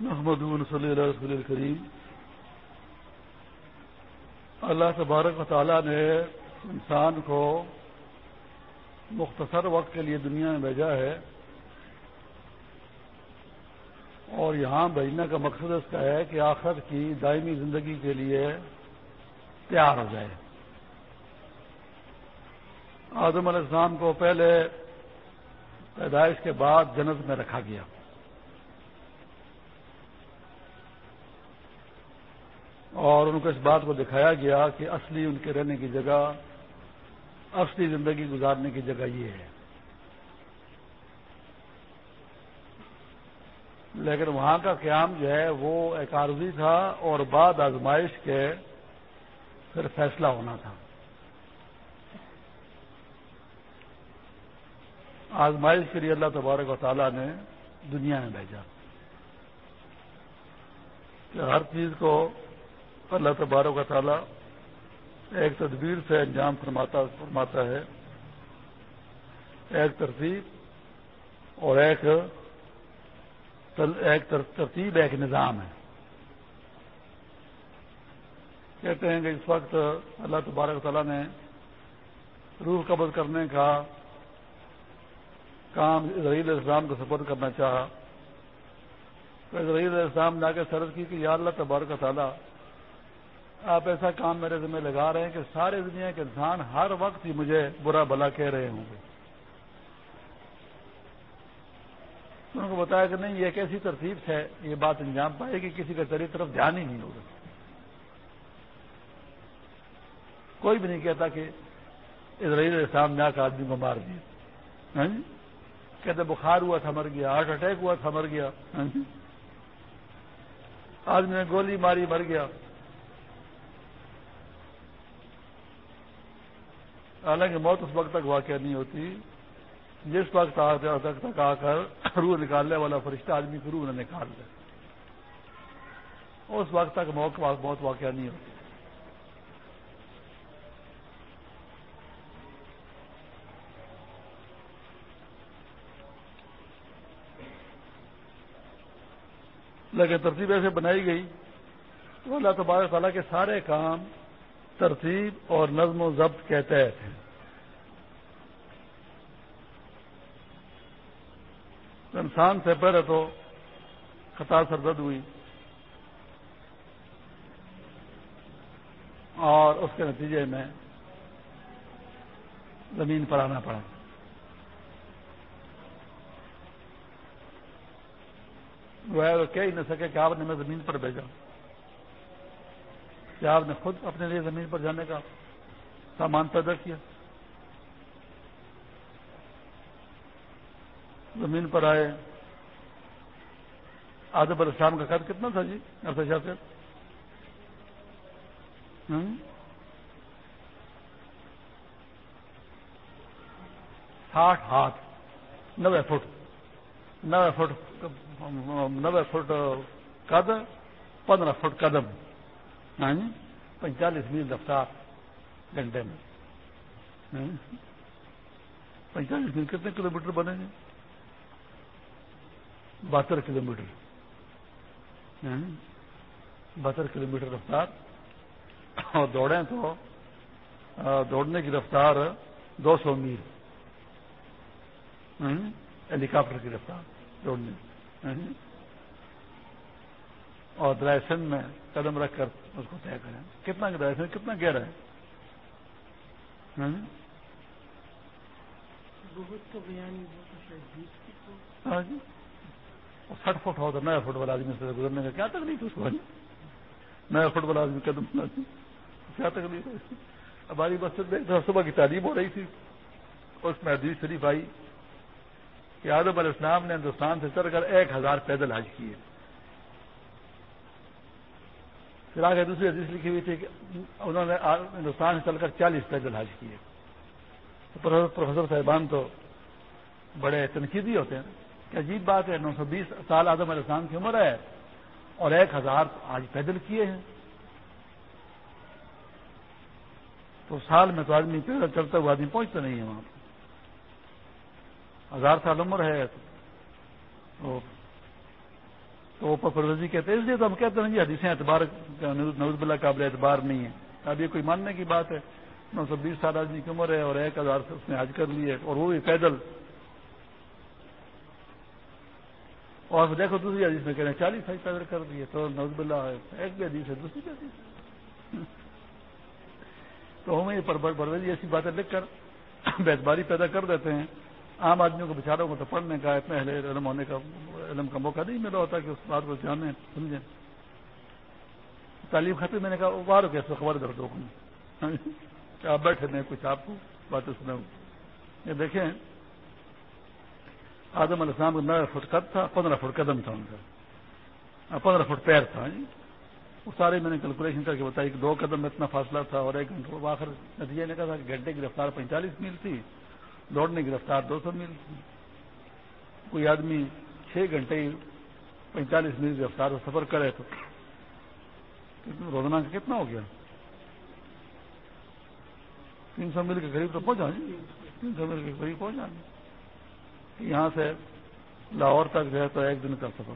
محمد صلی اللہ رسول الکریم اللہ تبارک و تعالیٰ نے انسان کو مختصر وقت کے لیے دنیا میں بھیجا ہے اور یہاں بھیجنے کا مقصد اس کا ہے کہ آخر کی دائمی زندگی کے لیے تیار ہو جائے۔ آدم علیہ السلام کو پہلے پیدائش کے بعد جنت میں رکھا گیا۔ اور ان کو اس بات کو دکھایا گیا کہ اصلی ان کے رہنے کی جگہ، اصلی زندگی گزارنے کی جگہ یہ ہے۔ لیکن وہاں کا قیام جو ہے وہ ایک عارضی تھا اور بعد آزمائش کے پھر فیصلہ ہونا تھا۔ آزمائش کے لیے اللہ تبارک و تعالیٰ نے دنیا میں بھیجا کہ ہر چیز کو اللہ تبارک و تعالیٰ ایک تدبیر سے انجام فرماتا فرماتا ہے۔ ایک ترتیب اور ایک ایک ترتیب، ایک نظام ہے۔ کہتے ہیں کہ اس وقت اللہ تبارک تعالیٰ نے روح قبض کرنے کا کام علیہ السلام کو سپورٹ کرنا چاہا۔ علیہ السلام نے آ کے سرد کی کہ یا اللہ تبارک تعالیٰ آپ ایسا کام میرے ذمہ لگا رہے ہیں کہ سارے دنیا کے انسان ہر وقت ہی مجھے برا بلا کہہ رہے ہوں گے۔ ان کو بتایا کہ نہیں، یہ ایک ایسی ترتیب سے یہ بات انجام پائے گی، کسی کا تری طرف دھیان ہی نہیں ہوگا۔ کوئی بھی نہیں کہتا کہ اسرائیل سامنے آ کر آدمی کو مار دیا۔ ہاں جی؟ کہتے بخار ہوا تھا، مر گیا۔ ہارٹ اٹیک ہوا تھا، مر گیا۔ ہاں جی؟ آدمی نے گولی ماری، مر گیا۔ حالانکہ موت اس وقت تک واقع نہیں ہوتی جس وقت تک آ کر روح نکالنے والا فرشتہ آدمی کو روح نہ نکال دے۔ اس وقت تک موت واقع نہیں ہوتی۔ لیکن ترتیب ایسے بنائی گئی تو اللہ تبارک تعالیٰ کے سارے کام ترتیب اور نظم و ضبط کے تحت ہیں۔ انسان سے پہلے تو خطا سرد ہوئی اور اس کے نتیجے میں زمین پر آنا پڑا۔ وہ کہہ ہی نہ سکے کہ آپ نے میں زمین پر بھیجا۔ کیا آپ نے خود اپنے لیے زمین پر جانے کا سامان پیدا کیا۔ زمین پر آئے۔ علیہ السلام کا قد کتنا تھا جی؟ شاہ سے ساٹھ۔ ہاتھ نوے فٹ۔ نوے فٹ نوے فٹ قد پندرہ فٹ قدم۔ جی؟ پینتالیس میل رفتار۔ گھنٹے میں۔ جی؟ پینتالیس میل کتنے کلو میٹر بنے گے بہتر کلو میٹر جی؟ بہتر کلو میٹر رفتار اور دوڑیں تو دوڑنے کی رفتار دو سو میل ہیلی کاپٹر کی رفتار دوڑنے اور درائسن میں قدم رکھ کر اس کو طے کریں کتنا درائسن کتنا گہرا ہے جی؟ ہاں جی؟ سٹھ فٹ ہو تو نیا فٹ والا آدمی سے گزرنے کا کیا تکلیف اس کو نیا فٹ والا آدمی قدم کیا تکلیف ہے ہماری مسجد میں صبح کی تعلیم ہو رہی تھی۔ اس میں حدیث شریف آئی کہ آدم علیہ السلام نے ہندوستان سے چڑھ کر ایک ہزار پیدل حج کیے۔ پھر آگے دوسری حدیث لکھی ہوئی تھی کہ انہوں نے ہندوستان سے چل کر چالیس پیدل حج کیے۔ پروفیسر صاحبان تو بڑے تنقیدی ہوتے ہیں۔ کہ عجیب بات ہے، نو سو بیس سال آدم علیہ السلام کی عمر ہے اور ایک ہزار آج پیدل کیے ہیں۔ تو سال میں تو آدمی پیدل چلتا ہوا آدمی پہنچتا نہیں ہے وہاں ہزار سال عمر ہے۔ تو تو پروزی جی کہتے ہیں، اس لیے تو ہم کہتے ہیں جی حدیثیں اعتبار نوز بلا قابل اعتبار نہیں ہے اب یہ کوئی ماننے کی بات ہے، نو سو بیس سال آدمی کی عمر ہے اور ایک ہزار سے اس نے حج کر لی ہے اور وہ بھی پیدل۔ اور دیکھو دوسری حدیث میں کہہ رہے ہیں چالیس حج پیدل کر دیے تو نوز بلا ہے ایک بھی حدیث ہے دوسری بھی حدیث تو ہمیں یہ پرویزی ایسی باتیں لکھ کر بیتباری پیدا کر دیتے ہیں عام آدمیوں کو بچاروں کو تو پڑھنے کا اتنا اہل علم ہونے کا علم کا موقع نہیں ملا ہوتا کہ اس بات کو جانیں سمجھیں تعلیم خطرے میں نے کہا باہر ہو کیسے خبر درد ہو آپ بیٹھے میں کچھ آپ کو باتیں سناؤں یہ دیکھیں آدم علیہ السلام کا نو فٹ قد تھا، پندرہ فٹ قدم تھا ان کا۔ پندرہ فٹ پیر تھا جی۔ وہ سارے میں نے کیلکولیشن کر کے بتائی کہ دو قدم میں اتنا فاصلہ تھا اور ایک گھنٹے آخر نتیجے نے کہا تھا کہ گھنٹے کی رفتار پینتالیس میل تھی، دوڑنے کی رفتار دو سو میل تھی۔ کوئی آدمی چھ گھنٹے پینتالیس میل کی رفتار سے سفر کرے تو روزانہ کا کتنا ہو گیا؟ تین سو میل کے قریب تو پہنچا جی۔ تین سو میل کے قریب پہنچا۔ یہاں سے لاہور تک جو ہے تو ایک دن کا سفر۔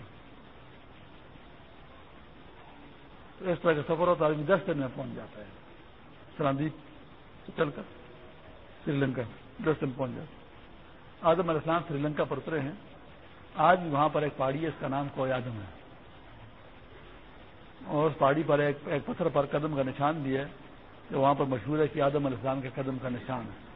اس طرح کا سفر ہوتا آدمی دس دن میں پہنچ جاتا ہے۔ سراندیپ چل کر سری لنکا، دس دن پہنچ جاتا آدم علیہ السلام سری لنکا پر اترے ہیں۔ آج بھی وہاں پر ایک پہاڑی ہے، اس کا نام کوئی آدم ہے۔ اور اس پہاڑی پر ایک ایک پتھر پر قدم کا نشان بھی ہے کہ وہاں پر مشہور ہے کہ آدم علیہ السلام کے قدم کا نشان ہے۔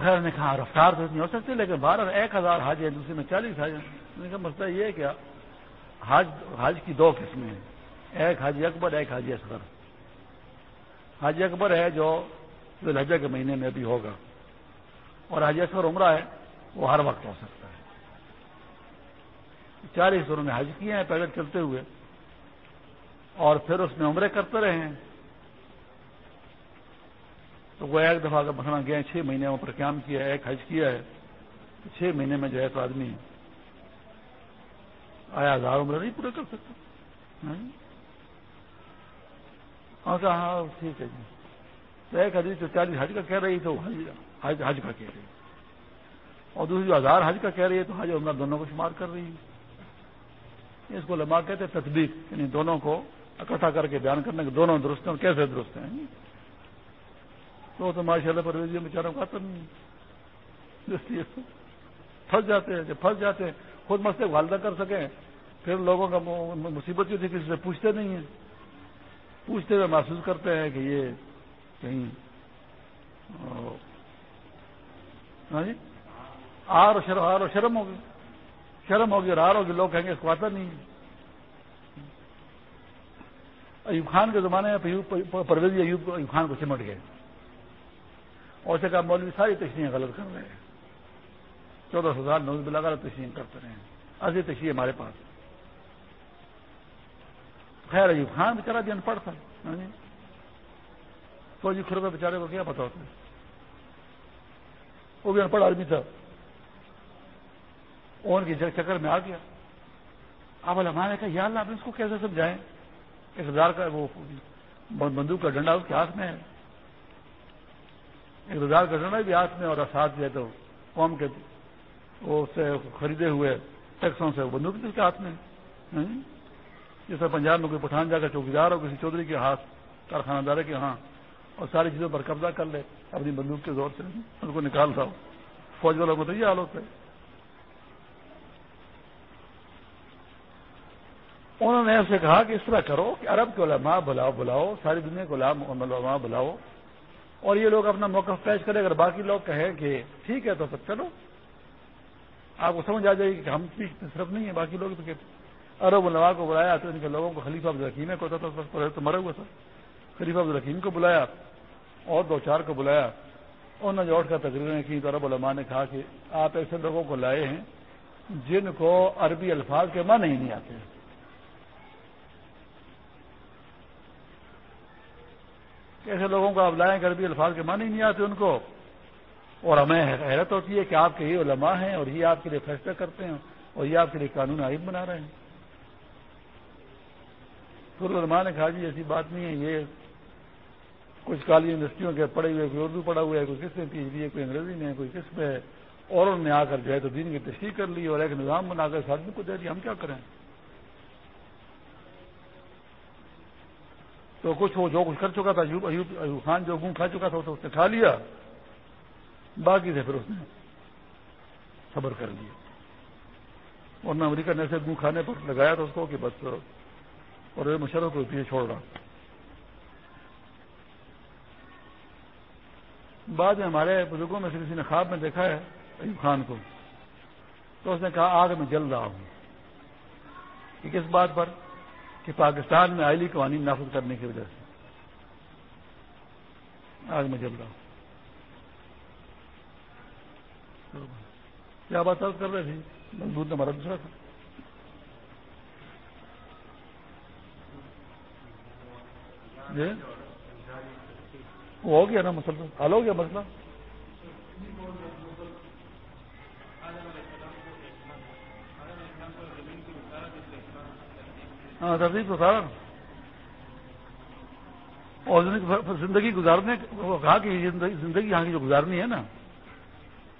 خیر نے کہا، رفتار تو اتنی ہو سکتی لیکن بارہ ایک ہزار حاج ہے دوسرے میں چالیس حاج نے کہا، مسئلہ یہ ہے کہ حج حج کی دو قسمیں ہیں۔ ایک حاجی اکبر، ایک حاجی اصغر۔ حاجی اکبر ہے جو لہجہ کے مہینے میں ابھی ہوگا۔ اور حاجی اصغر عمرہ ہے، وہ ہر وقت ہو سکتا ہے۔ چالیس انہوں نے حج کیے ہیں، پیدل چلتے ہوئے۔ اور پھر اس میں عمرے کرتے رہے ہیں۔ تو وہ ایک دفعہ اگر مثلا گئے چھ مہینے پر قیام کیا ہے، ایک حج کیا ہے، تو چھ مہینے میں جو ہے تو آدمی آیا، ہزار عمر نہیں پورے کر سکتا۔ ہاں؟ کہا ہاں ٹھیک ہے جی۔ تو ایک حدیث جو چالیس حج کا کہہ رہی تو حج حج کا کہہ رہی۔ اور دوسری جو ہزار حج کا کہہ رہی ہے تو حج عمر دونوں کو شمار کر رہی ہے۔ اس کو لما کہتے ہیں تطبیق یعنی دونوں کو اکٹھا کر کے بیان کرنے کے دونوں درست ہیں اور کیسے درست ہیں؟ تو تو ماشاء اللہ پرویزی بیچاروں کا تو نہیں پھنس جاتے ہیں، جب پھنس جاتے ہیں، خود مسئلے والدہ کر سکیں، پھر لوگوں کا مصیبت کی تھی کسی سے پوچھتے نہیں ہیں۔ پوچھتے ہوئے محسوس کرتے ہیں کہ یہ کہیں ہاں جی؟ آر اور شرم، آر شرم ہوگی۔ شرم ہوگی اور آر ہوگی، لوگ کہیں گے اس کو آتا نہیں ہے۔ ایوب خان کے زمانے میں پرویزی ایوب ایوب خان کو چمٹ گئے۔ اور سے کہا، مولوی ساری تشریح غلط کر رہے ہیں۔ چودہ سو سال نوز بلا کر تشریح کرتے رہے ہیں۔ ایسی تشریح ہمارے پاس خیر، ایوب خان بیچارہ بھی ان پڑھ تھا یعنی تو جی خربہ بیچارے کو کیا پتا ہوتا ہے؟ وہ بھی ان پڑھ آدمی تھا۔ ان کی چکر میں آ گیا۔ اب ہمارے کہا، یا اللہ، آپ اس کو کیسے سمجھائیں؟ ایک ہزار کا وہ بندوق کا ڈنڈا اس کے ہاتھ میں ہے۔ ایک ہزار کا ڈنڈا بھی ہاتھ میں اور ساتھ جو ہے تو قوم کے وہ سے خریدے ہوئے ٹیکسوں سے بندوق اس کے ہاتھ میں جیسے پنجاب میں کوئی پٹھان جا کر چوکیدار ہو، کسی چودھری کے ہاتھ کارخانہ دارے کے ہاں اور ساری چیزوں پر قبضہ کر لے، اپنی بندوق کے زور سے ان کو نکال رہا ہو فوج والوں کو تو یہ حال ہوتا ہے۔ انہوں نے ایسے کہا کہ اس طرح کرو کہ عرب کے علماء بلاؤ بلاؤ، ساری دنیا کے علماء بلاؤ اور یہ لوگ اپنا موقع پیش کرے اگر باقی لوگ کہیں کہ ٹھیک ہے تو پھر چلو۔ آپ کو سمجھ آ جائے گی کہ ہم صرف نہیں ہیں، باقی لوگ تو کہتے ارب الوا کو بلایا تو ان کے لوگوں کو خلیفہ عبد کو تھا تو مرا ہوا تھا۔ خلیفہ عبد کو بلایا، اور دو چار کو بلایا۔ انہوں نے اٹھ کر تقریریں کی تو عرب علماء نے کہا کہ آپ ایسے لوگوں کو لائے ہیں جن کو عربی الفاظ کے معنی ہی نہیں آتے۔ ایسے لوگوں کو آپ لائیں کہ عربی الفاظ کے معنی نہیں آتے ان کو۔ اور ہمیں حیرت ہوتی ہے کہ آپ کے یہ علماء ہیں اور یہ آپ کے لیے فیصلہ کرتے ہیں اور یہ آپ کے لیے قانون عائب بنا رہے ہیں۔ تو علماء نے کہا جی ایسی بات نہیں ہے، یہ کچھ کالی یونیورسٹیوں کے پڑھے ہوئے کوئی اردو پڑھا ہوا ہے، کوئی کس میں پی ایچ ڈی ہے کوئی انگریزی میں ہے، کوئی کس میں اور انہوں نے آ کر جو ہے تو دین کی تشریح کر لی اور ایک نظام بنا کر آدمی کو دے دیا جی ہم کیا کریں؟ تو کچھ وہ جو کچھ کر چکا تھا، ایوب ایوب خان جو گوں کھا چکا تھا تو اس نے کھا لیا۔ باقی سے پھر اس نے صبر کر لیا۔ ورنہ امریکہ نے ایسے گوں کھانے پر لگایا تھا اس کو کہ بس، اور مشرف کو پیچھے چھوڑ رہا۔ بعد میں ہمارے بزرگوں میں سے کسی نے خواب میں دیکھا ہے، ایوب خان کو۔ تو اس نے کہا، آگ میں جل رہا ہوں۔ کہ کس بات پر؟ کہ پاکستان میں آئلی قوانین نافذ کرنے کی وجہ سے۔ آگ میں جل رہا ہوں۔ کیا بات کر رہے تھے؟ مضبوط ہمارا دوسرا تھا۔ جی؟ وہ ہو گیا نا مسئلہ؟ حل ہو گیا مسئلہ؟ ہاں تو تھا۔ اور زندگی گزارنے کہا کہ زندگی یہاں کی جو گزارنی ہے نا،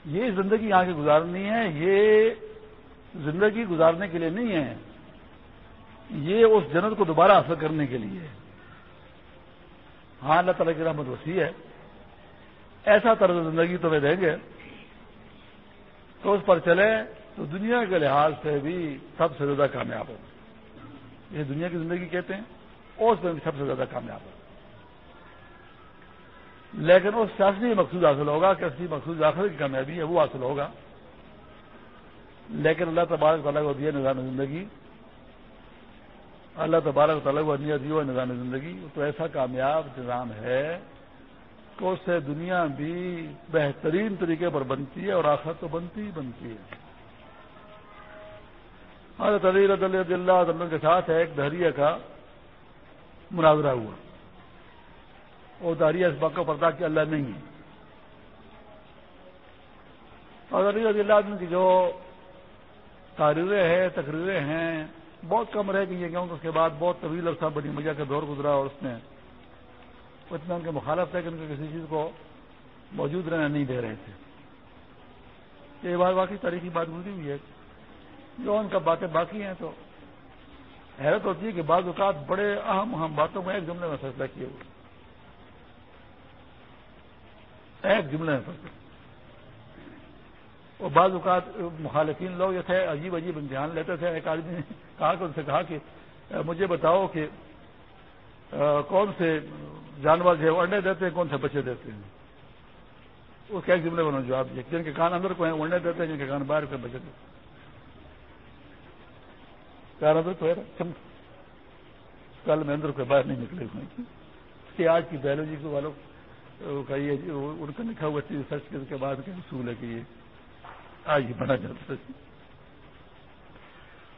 یہ زندگی یہاں کی گزارنی ہے، یہ زندگی گزارنے کے لیے نہیں ہے، یہ اس جنت کو دوبارہ حاصل کرنے کے لیے ہاں اللہ تعالیٰ کی رحمت وسیع ہے۔ ایسا طرز زندگی تمہیں دیں گے۔ تو اس پر چلے تو دنیا کے لحاظ سے بھی سب سے زیادہ کامیاب ہو یہ دنیا کی زندگی کہتے ہیں اور اس میں بھی سب سے زیادہ کامیاب ہو لیکن اس سے اصلی مقصود حاصل ہوگا کہ اصلی مقصود آخر کی کامیابی ہے، وہ حاصل ہوگا۔ لیکن اللہ تبارک تعالیٰ کو دیا نظام زندگی، اللہ تبارک تعالیٰ کو دیا دیا نظام زندگی، تو ایسا کامیاب نظام ہے کہ اس سے دنیا بھی بہترین طریقے پر بنتی ہے اور آخر تو بنتی ہی بنتی ہے۔ حضرت علی رضی اللہ کے ساتھ ایک دہریہ کا مناظرہ ہوا۔ وہ دہریہ اس بات کو پڑتا کہ اللہ نہیں ہے حضرت علی رضی اللہ عنہ کی جو تحریریں ہیں، تقریریں ہیں، بہت کم رہ گئی ہیں، کیونکہ اس کے بعد بہت طویل عرصہ بڑی مجھے کا دور گزرا اور اس میں اتنا ان کے مخالف تھے کہ ان کو کسی چیز کو موجود رہنا نہیں دے رہے تھے۔ یہ بات واقعی تاریخی بات گزری ہوئی ہے۔ جو ان کا باتیں باقی ہیں تو حیرت ہوتی ہے کہ بعض اوقات بڑے اہم اہم باتوں میں ایک جملے میں فیصلہ کیے ہوئے ایک جملے میں فیصلہ۔ اور بعض اوقات مخالفین لوگ جو تھے، عجیب عجیب امتحان لیتے تھے۔ ایک آدمی نے کہا کہ ان سے کہا کہ مجھے بتاؤ کہ کون سے جانور جو ہے انڈے دیتے ہیں، کون سے بچے دیتے ہیں؟ اس کے ایک جملے میں جواب دیا جن کے کان اندر کو ہیں انڈے دیتے ہیں، جن کے کان باہر کو بچے دیتے ہیں۔ کل میں اندر کو باہر نہیں نکلے ہوئے کہ آج کی بایولوجی کو والوں کا یہ جی، ان کا لکھا ہوا چیز سرچ کرنے کے بعد کیا اصول ہے کہ یہ آج ہی بنا جاتا ہے۔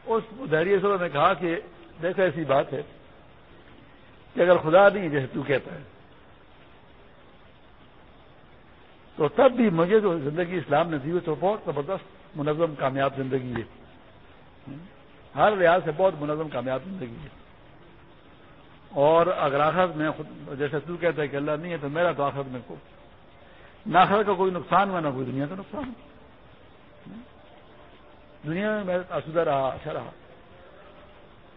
اس دہری سر نے کہا کہ دیکھو، ایسی بات ہے کہ اگر خدا نہیں جیسے تو کہتا ہے۔ تو تب بھی مجھے جو زندگی اسلام نے دی ہوئی تو بہت زبردست منظم کامیاب زندگی ہے۔ ہر ریاض سے بہت منظم کامیاب زندگی ہے۔ اور اگر آخرت میں خود جیسے تو کہتا ہے کہ اللہ نہیں ہے تو میرا تو آخرت میں کو نہ آخرت کا کوئی نقصان ہوا نہ کوئی دنیا کا نقصان دنیا میں میں آسودہ رہا اچھا رہا۔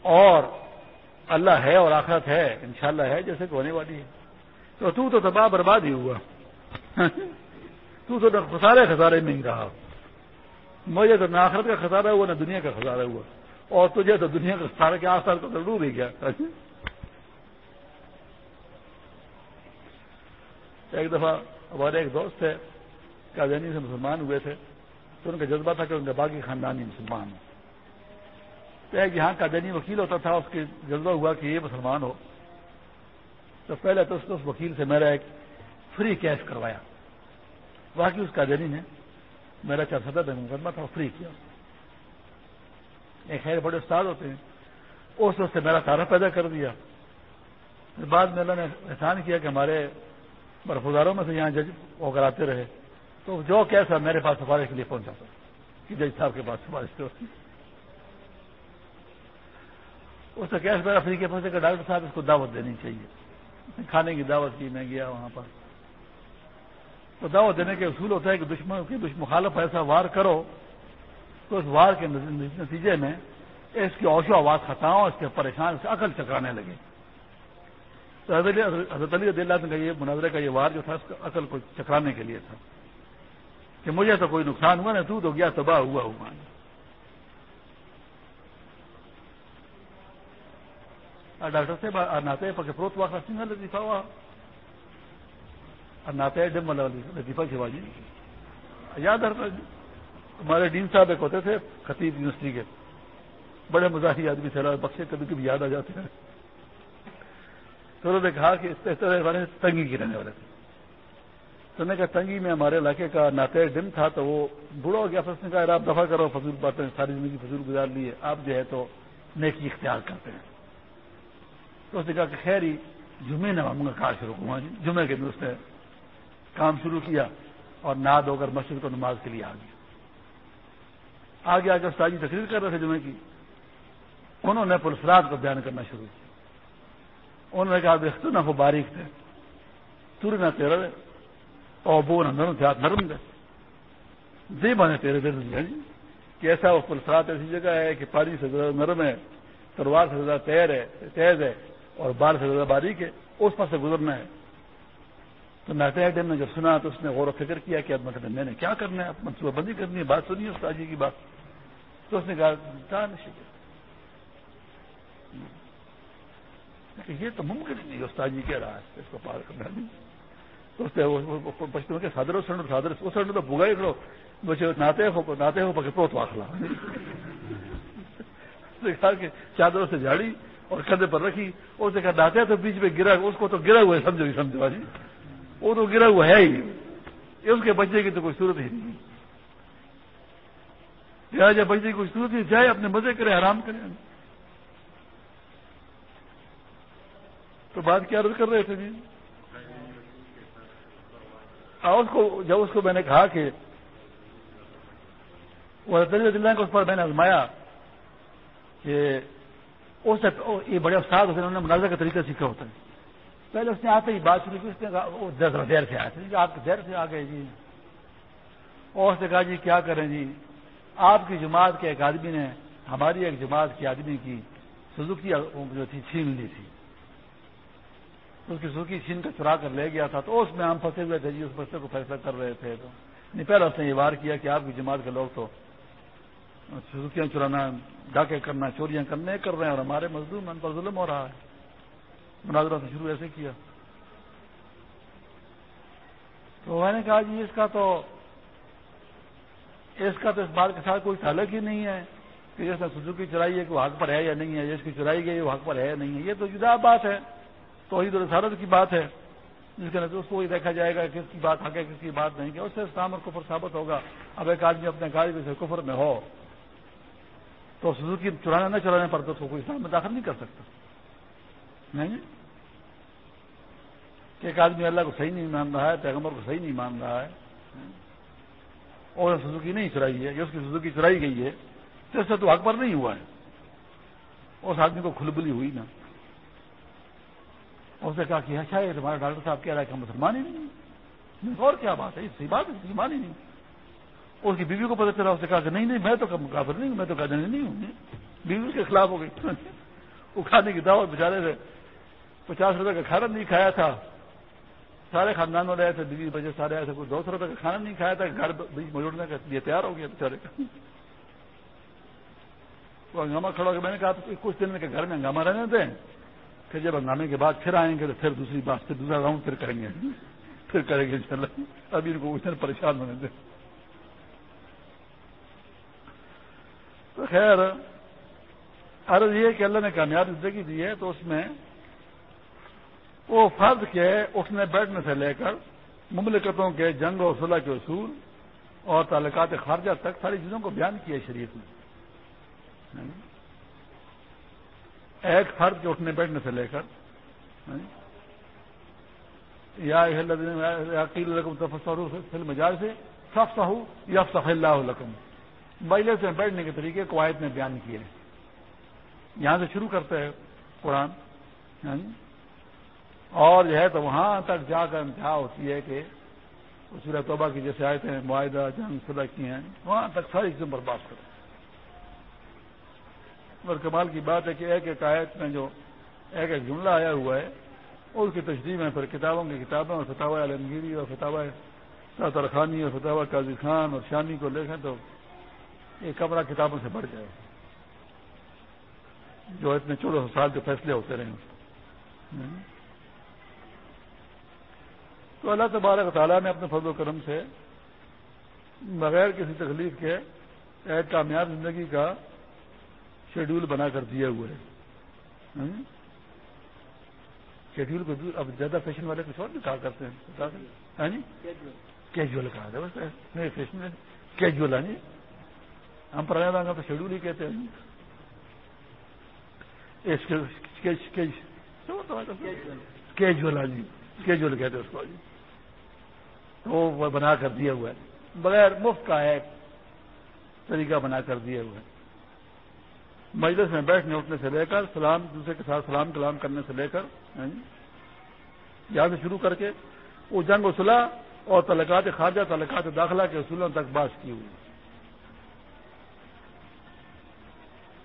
اور اللہ ہے اور آخرت ہے، انشاءاللہ ہے، جیسے کہ ہونے والی ہے۔ تو تو تو تباہ برباد ہی ہوا۔ تو تو خسارے خسارے میں ہی رہا۔ مجھے تو نہ آخرت کا خسارہ ہوا، نہ دنیا کا خسارہ ہوا۔ اور تجھے تو دنیا کا سارے کے آس پاس کو ہی گیا۔ ایک دفعہ ہمارے ایک دوست تھے، قادیانی سے مسلمان ہوئے تھے، تو ان کا جذبہ تھا کہ ان کے باقی خاندانی مسلمان ہو تو ایک یہاں کا دینی وکیل ہوتا تھا، اس کے جذبہ ہوا کہ یہ مسلمان ہو۔ تو پہلے تو اس وکیل سے میرا ایک فری کیش کروایا۔ باقی اس کا دینی نے میرا چار سدر مقدمہ تھا فری کیا۔ ایک خیر بڑے استاد ہوتے ہیں۔ اس سے میرا تارا پیدا کر دیا۔ بعد میں اللہ نے احسان کیا کہ ہمارے برفداروں میں سے یہاں جج ہو کر آتے رہے۔ تو جو کیسا میرے پاس سفارش کے لیے پہنچا تھا کہ جج صاحب کے پاس سفارش ہوتی اس سے کیس میرا فری کے پہنچے کہ ڈاکٹر صاحب اس کو دعوت دینی چاہیے۔ کھانے کی دعوت کی، میں گیا وہاں پر۔ تو دعوت دینے کے اصول ہوتا ہے کہ دشمن کی دشمن مخالف ایسا وار کرو تو اس وار کے نتیجے میں اس کی اوشو آواز ختم اس کے پریشان سے عقل چکرانے لگے۔ تو حضرت علی اللہ کا یہ مناظرے کا یہ وار جو تھا، اس کا عقل کو چکرانے کے لیے تھا کہ مجھے تو کوئی نقصان ہوا نہیں تو تو گیا تباہ ہوا ہوا۔ ڈاکٹر صاحب ناتے پکے پروت واقع سنگھ لطیفہ ہوا۔ ناتے ڈم والا لطیفہ شیواجی یاد ہے۔ ہمارے ڈین صاحب ایک ہوتے تھے، خطیب یونیورسٹی کے۔ بڑے مزاحی آدمی تھے بخشے، کبھی کبھی یاد آ جاتے ہیں۔ تو انہوں نے کہا کہ اس طرح تنگی کی رہنے والے تھے۔ تو نے کہا، تنگی میں ہمارے علاقے کا ناطے ڈم تھا، تو وہ بوڑھا ہو گیا۔ پھر نے کہا آپ دفاع کرو، فضول باتیں ساری زندگی فضول گزار لی ہے آپ جو ہے تو نیکی اختیار کرتے ہیں۔ تو اس نے کہا کہ خیر ہی، جمعے نے کا کار شروع ہوا جی۔ جمعے کے دن اس نے کام شروع کیا اور ناد ہو کر مسجد کو نماز کے لیے آ گیا آگے آ کے استاد جی تقریر کر رہے تھے جمعے کی، انہوں نے پلسرات کو بیان کرنا شروع کیا۔ انہوں نے کہا دیکھتے نہ وہ باریک تھے تر نہ تیرا اور بو نہ نرم تھے، آپ نرم تھے دے بنے تیرے دل جی یعنی کہ ایسا وہ پلسرات ایسی جگہ ہے کہ پانی سے زیادہ نرم ہے، تلوار سے زیادہ تیر ہے، تیز ہے، اور بال سے زیادہ باریک ہے، اس پر سے گزرنا ہے۔ تو ناٹے ڈیم نے جب سنا تو اس نے غور و فکر کیا کہ اب مطلب میں نے کیا کرنا ہے؟ منصوبہ بندی کرنی ہے، بات سنی استاد جی کی بات۔ تو اس نے کہا یہ تو ممکن ہی نہیں استاد جی کہہ رہا ہے، اس کو پار کرنا نہیں۔ تو اس نے پچھتے کے سادر سنڈر سادر وہ سنڈر تو بگا ہی کرو بچے ناتے ہو ناتے ہو پکے پروت واخلا کہا کہ چادروں سے جھاڑی اور کندھے پر رکھی۔ اس نے کہا ناتے تو بیچ میں گرا اس کو تو گرا ہوا ہے، سمجھو گی سمجھو جی وہ تو گرا ہوا ہے ہی اس کے بچے کی تو کوئی صورت ہی نہیں۔ جب بچے کی کوئی صورت ہی جائے اپنے مزے کرے آرام کرے۔ تو بات کیا عرض کر رہے تھے جی؟ اس کو، جب اس کو میں نے کہا کہ وہ دلّا کو اس پر میں نے آزمایا کہ اس یہ بڑے استاد ہوتے ہیں، انہوں نے مناظر کا طریقہ سیکھا ہوتا ہے۔ پہلے اس نے آتے ہی بات شروع کی، اس نے کہا دیر سے آئے تھے آپ دیر سے آ گئے جی۔ اور اس نے کہا جی کیا کریں جی؟ آپ کی جماعت کے ایک آدمی نے، ہماری ایک جماعت کے آدمی کی سزوکی جو تھی، چھین لی تھی۔ اس کی سوکی چھین کر چرا کر لے گیا تھا۔ تو اس میں ہم پھنسے ہوئے تھے جی اس بچے کو فیصلہ کر رہے تھے۔ تو نہیں، پہلے اس نے یہ وار کیا کہ آپ کی جماعت کے لوگ تو سزوکیاں چرانا، ڈاکے کرنا، چوریاں کرنے کر رہے ہیں اور ہمارے مزدور ان پر ظلم ہو رہا ہے۔ مناظرہ سے شروع ایسے کیا۔ تو میں نے کہا جی اس کا تو اس کا تو اس بات کے ساتھ کوئی تعلق ہی نہیں ہے کہ جس نے سزوکی چرائی ہے کہ وہ حق پر ہے یا نہیں ہے، جس کی چرائی گئی وہ حق پر ہے یا نہیں ہے۔ یہ تو جدا بات ہے، توحید رسالت کی بات ہے۔ جس کے نظر اس کو دیکھا جائے گا کس کی بات حق ہے، کس کی بات نہیں۔ کہ اس سے اسلام اور کفر ثابت ہوگا۔ اب ایک آدمی اپنے گاڑی سے کفر میں ہو تو سزوکی چرانے نہ چلانے پر تو کوئی اسلام میں داخل نہیں کر سکتا۔ نہیں؟ کہ ایک آدمی اللہ کو صحیح نہیں مان رہا ہے، پیغمبر کو صحیح نہیں مان رہا ہے، اور سزوکی نہیں چرائی ہے کہ اس کی سزوکی چرائی گئی ہے، تو اس سے تو حق پر نہیں ہوا ہے۔ اس آدمی کو کھلبلی ہوئی نا۔ اس نے کہا کہ اچھا ہے تمہارا ڈاکٹر صاحب کہہ رہا ہے کہ مسلمان ہی نہیں اور کیا بات ہے صحیح بات ہے، مسلمان ہی نہیں۔ اس کی بیوی کو پتا چلا، اس نے کہا کہ نہیں نہیں، میں تو کافر نہیں ہوں، میں تو کہا نہیں ہوں۔ بیوی کے خلاف ہو گئی۔ وہ کھانے کی دعوت بچارے تھے پچاس روپے کا کھانا نہیں کھایا تھا۔ سارے خاندان والے آئے تھے بیوی بجے سارے آئے تھے، کوئی دو سو روپے کا کھانا نہیں کھایا تھا، گھر بیچ مجوڑنے کا لیے تیار ہو گیا بےچارے کا۔ وہ ہنگامہ کھڑا ہو گیا۔ میں نے کہا کچھ دن میں کہ گھر میں ہنگامہ رہنے دیں۔ پھر جب ہنگامے کے بعد پھر آئیں گے تو پھر دوسری بات، پھر دوسرا راؤنڈ پھر کریں گے۔ پھر کریں گے ان ابھی ان کو اس دن پریشان ہونے دیں۔ تو خیر، عرض یہ کہ اللہ نے کامیاب زندگی دی ہے تو اس میں وہ فرض کے اٹھنے بیٹھنے سے لے کر مملکتوں کے جنگ و صلح کے اصول اور تعلقات خارجہ تک ساری چیزوں کو بیان کیا شریف نے۔ ایک فرد کے اٹھنے بیٹھنے سے لے کر، یا فلم مجاز سے سب سہو یا صف اللہ علکم مہیلے سے بیٹھنے کے طریقے قواعد میں بیان کیے۔ یہاں سے شروع کرتے ہیں قرآن۔ اور جو ہے تو وہاں تک جا کر انتہا ہوتی ہے کہ سورہ توبہ کی جیسے آئے تھے معاہدہ، جنگ صدا کی ہیں، وہاں تک ساری چیزیں برباد کریں۔ اور کمال کی بات ہے کہ ایک ایک آیت میں جو ایک ایک جملہ آیا ہوا ہے اس کی تشریح میں پھر کتابوں کی کتابیں اور فتح عالمگیری اور فتح ساتر خانی اور فتح قاضی خان اور شانی کو لکھیں تو یہ کمرہ کتابوں سے بڑھ جائے۔ جو اتنے چودہ سو سال کے فیصلے ہوتے رہے۔ تو اللہ تبارک تعالیٰ نے اپنے فضل و کرم سے بغیر کسی تکلیف کے ایک کامیاب زندگی کا شیڈول بنا کر دیا ہوا ہے۔ شیڈیول کو اب زیادہ فیشن والے کچھ اور بھی کہا کرتے ہیں۔ ہاں جی؟ کیجول کہا تھا بس نہیں فیشن کیجول ہاں جی؟ ہم پرانے رنگ تو شیڈول ہی کہتے ہیں۔ کیجول ہاں جی۔ کیجول کہتے ہیں اس کو جی۔ تو وہ بنا کر دیا ہوا ہے بغیر مفت کا ایک طریقہ بنا کر دیا ہوا ہے مجلس میں بیٹھنے، اٹھنے سے لے کر سلام، دوسرے کے ساتھ سلام، کلام کرنے سے لے کر ہاں جی، یہاں سے شروع کر کے وہ جنگ و صلاح اور تعلقات خارجہ، تعلقات داخلہ کے اصولوں تک بات کی ہوئی۔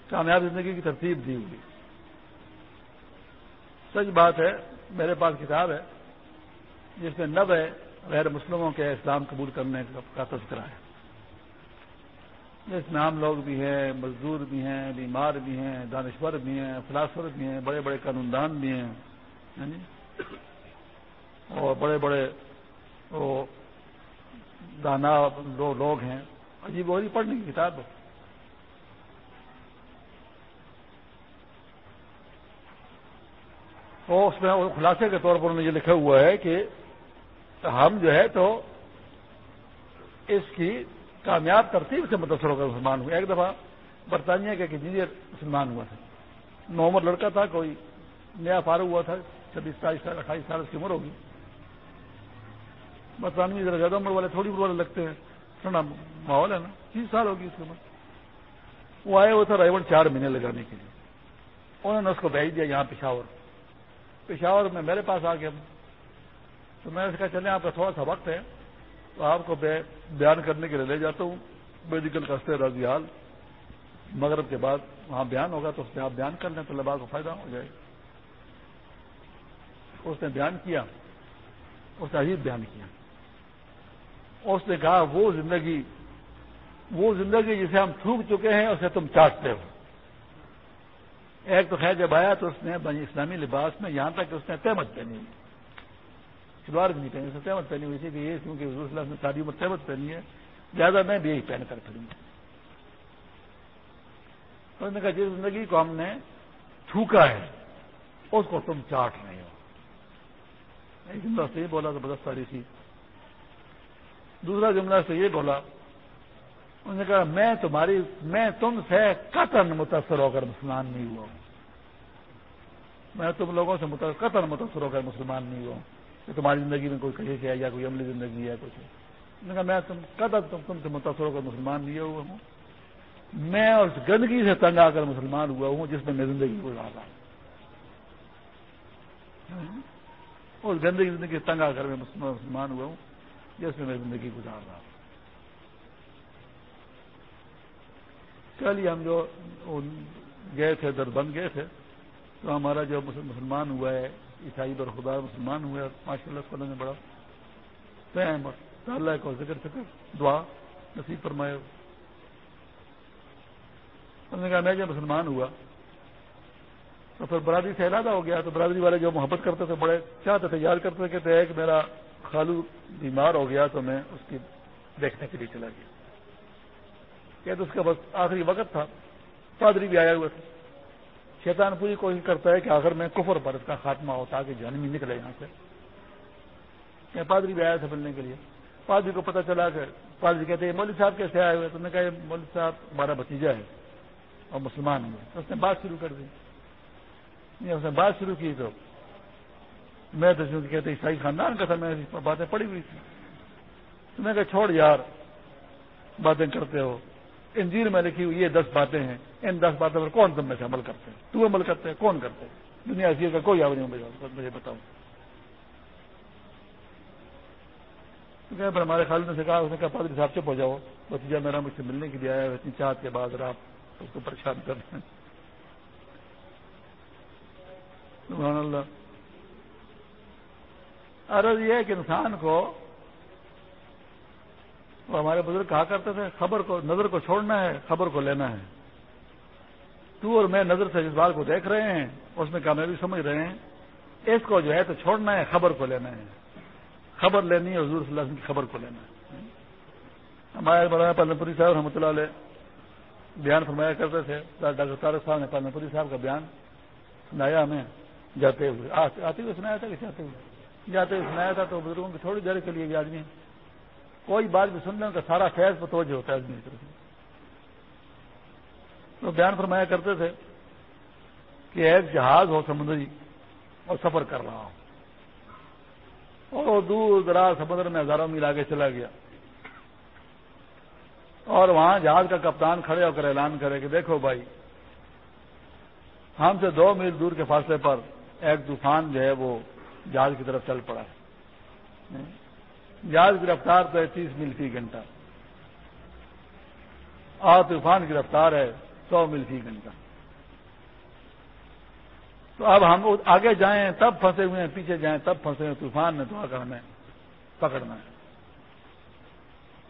کامیاب زندگی کی ترتیب دی ہوئی۔ سچ بات ہے، میرے پاس کتاب ہے، جس میں نب ہے غیر مسلموں کے اسلام قبول کرنے کا تذکرہ ہے۔ جس میں عام لوگ بھی ہیں، مزدور بھی ہیں، بیمار بھی ہیں، دانشور بھی ہیں، فلاسفر بھی ہیں بڑے بڑے قانون دان بھی ہیں۔ یعنی اور بڑے بڑے وہ دانا لوگ ہیں۔ عجیب وہی پڑھنے کی کتاب تو اس میں خلاصے کے طور پر انہوں نے یہ لکھا ہوا ہے کہ ہم جو ہے تو اس کی کامیاب ترتیب سے متاثر ہو کر مسلمان ہوئے۔ ایک دفعہ برطانیہ کا ایک انجینئر مسلمان ہوا تھا۔ نومر لڑکا تھا، کوئی نیا فارغ ہوا تھا، چھبیس ستائیس سال، اٹھائیس سال اس کی عمر ہوگی۔ برطانوی ذرا زیادہ عمر والے، تھوڑی عمر والے لگتے ہیں۔ ٹھنڈا ماحول ہے نا، تیس سال ہوگی اس کی عمر۔ وہ آئے ہوئے تھا رائبن چار مہینے لگانے کے لیے۔ انہوں نے اس کو بھیج دیا یہاں پشاور۔ پشاور میں میرے پاس آ گیا تو میں اس کا چلے آپ کا تھوڑا سا وقت ہے، تو آپ کو بیان کرنے کے لیے لے جاتا ہوں۔ میڈیکل کا رضی حال۔ مغرب کے بعد وہاں بیان ہوگا، تو اس میں آپ بیان کر لیں تو لبا کو فائدہ ہو جائے۔ اس نے بیان کیا، اس نے عجیب بیان کیا۔ اس نے کہا، وہ زندگی وہ زندگی جسے ہم تھوک چکے ہیں، اسے تم چاٹتے ہو۔ ایک تو خیر جب آیا تو اس نے بنی اسلامی لباس میں، یہاں تک کہ اس نے تحمت پہنی۔ شلوار بھی نہیں پہنی اسے تحمت پہنی ہوئی تھی کہ یہ کیونکہ حضور صلی اللہ نے ساری عمر تحمت پہنی ہے، زیادہ میں بھی یہی پہن کر پھروں انہوں نے کہا جس زندگی کو ہم نے تھوکا ہے، اس کو تم چاٹ رہے ہو۔ ایک جملہ سے یہ بولا تو ساری تھی۔ دوسرا جملہ سے یہ بولا، انہوں نے کہا، میں تمہاری، میں تم سے قطن متاثر ہو کر مسلمان نہیں ہوا ہوں۔ میں تم لوگوں سے قطن متاثر ہو کر مسلمان نہیں ہوا ہوں۔ کہ تمہاری زندگی میں کوئی کہیں ہے یا کوئی عملی زندگی ہے، کچھ نے کہا، میں تم قطر تم تم سے متاثر ہو کر مسلمان نہیں ہوا ہوں۔ میں اس گندگی سے تنگ آ کر مسلمان ہوا ہوں، جس میں میں زندگی گزار رہا ہوں اس گندگی زندگی سے تنگ آ کر میں مسلمان ہوا ہوں، جس میں میں زندگی گزار رہا ہوں کل ہی ہم جو گئے تھے، دربند گئے تھے، تو ہمارا جو مسلمان ہوا ہے عیسائی اور خدا مسلمان ہوئے ماشاء اللہ تعالیٰ نے بڑا فہم اور اللہ کو ذکر فکر دعا نصیب فرمائے۔ انہوں نے کہا، میں جب مسلمان ہوا تو پھر برادری سے ارادہ ہو گیا تو برادری والے جو محبت کرتے تھے، بڑے چاہتے تھے، یاد کرتے تھے کہ ایک میرا خالو بیمار ہو گیا تو میں اس کی دیکھنے کے لیے چلا گیا۔ کہ تو اس کا بس آخری وقت تھا، پادری بھی آیا ہوا تھا۔ شیطان پوری کوشش کرتا ہے کہ آخر میں کفر پر اس کا خاتمہ ہو تاکہ جانمی نکلے یہاں سے۔ پادری بھی آیا تھا ملنے کے لیے۔ پادری کو پتا چلا کہ پادری کہتے ہیں مولوی صاحب کیسے آئے ہوئے؟ تو نے کہا، یہ مولوی صاحب ہمارا بتیجا ہے اور مسلمان ہوئے تو اس نے بات شروع کر دی۔ اس نے بات شروع کی تو میں تو کہتے عیسائی خاندان کا تھا، میں باتیں پڑی ہوئی تھی تو میں کہا، چھوڑ یار، باتیں کرتے ہو۔ انجیل میں لکھی ہوئی یہ دس باتیں ہیں، ان دس باتوں پر کون تم میں سے عمل کرتے ہیں؟ تو عمل کرتے ہیں، کون کرتے ہیں؟ دنیا ایسی کا کوئی آواز نہیں مجھے بتاؤ۔ پر ہمارے خالد نے سے کہا، اس نے کہا پادری صاحب چپ ہو جاؤ۔ بتیجا میرا مجھ سے ملنے کے لیے آیا اتنی چاہت کے بعد آپ اس کو پریشان کر رہے ہیں۔ سبحان اللہ۔ عرض یہ ہے کہ انسان کو وہ ہمارے بزرگ کہا کرتے تھے، خبر کو، نظر کو چھوڑنا ہے، خبر کو لینا ہے۔ تو اور میں نظر سے جس بات کو دیکھ رہے ہیں، اس میں کامیابی سمجھ رہے ہیں۔ اس کو جو ہے تو چھوڑنا ہے، خبر کو لینا ہے۔ خبر لینی ہے، حضور صلی اللہ علیہ وسلم کی خبر کو لینا ہے۔ ہمارے بڑا پالن پوری صاحب رحمۃ اللہ علیہ بیان فرمایا کرتے تھے۔ ڈاکٹر طارق صاحب نے پالن پوری صاحب کا بیان سنایا ہمیں جاتے ہوئے۔ آتے ہوئے سنایا تھا کہ جاتے ہوئے؟ جاتے ہوئے سنایا تھا تو بزرگوں کی تھوڑی دیر کے لیے بھی آدمی کوئی بات بھی سن لیں کا سارا فیض پر توجہ ہوتا ہے آدمی تو بیان فرمایا کرتے تھے کہ ایک جہاز ہو سمندری اور سفر کر رہا ہوں اور دور دراز سمندر میں ہزاروں میل آگے چلا گیا۔ اور وہاں جہاز کا کپتان کھڑے ہو کر اعلان کرے کہ دیکھو بھائی، ہم سے دو میل دور کے فاصلے پر ایک طوفان جو ہے وہ جہاز کی طرف چل پڑا ہے۔ جہاز کی رفتار تو ہے تیس میل فی گھنٹہ۔ اور طوفان کی رفتار ہے، سو میل فی گھنٹہ۔ تو اب ہم آگے جائیں، تب پھنسے ہوئے ہیں، پیچھے جائیں، تب پھنسے ہوئے طوفان نے تو آ کر ہمیں پکڑنا ہے۔